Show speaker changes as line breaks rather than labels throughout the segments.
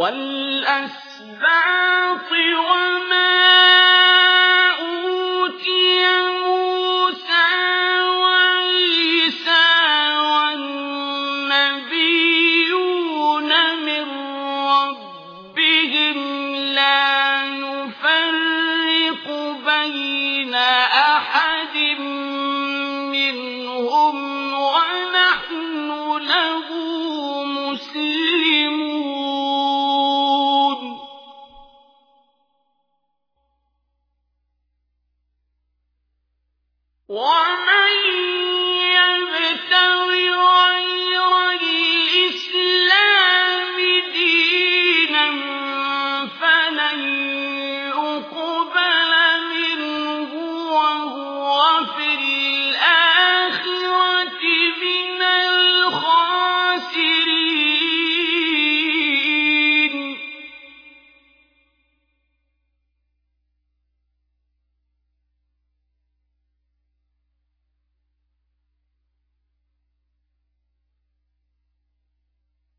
والأسباط وما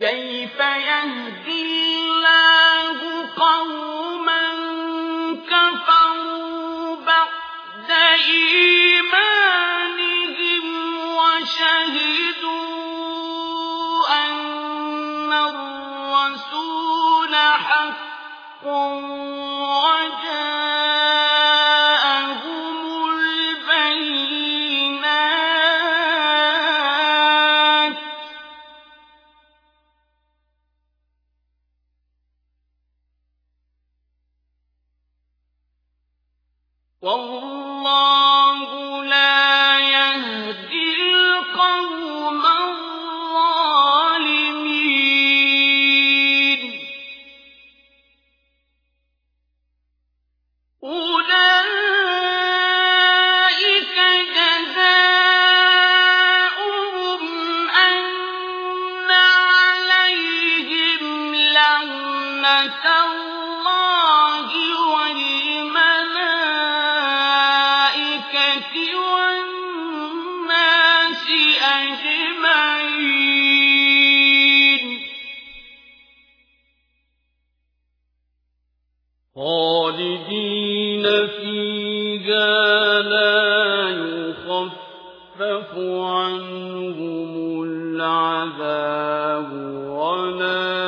كيف يهدي الله قوما كفروا بعد إيمانهم وشهدوا أن الرسول حق خالدين فيها لا يخفف عنهم العذاب ولا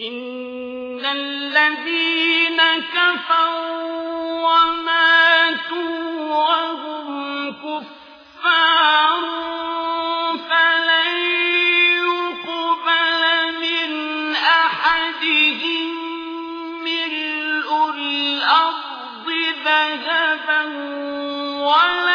إن الذين كفروا وماتوا وهم كفار فلن يقبل من أحدهم ملء الأرض ذهبا ولا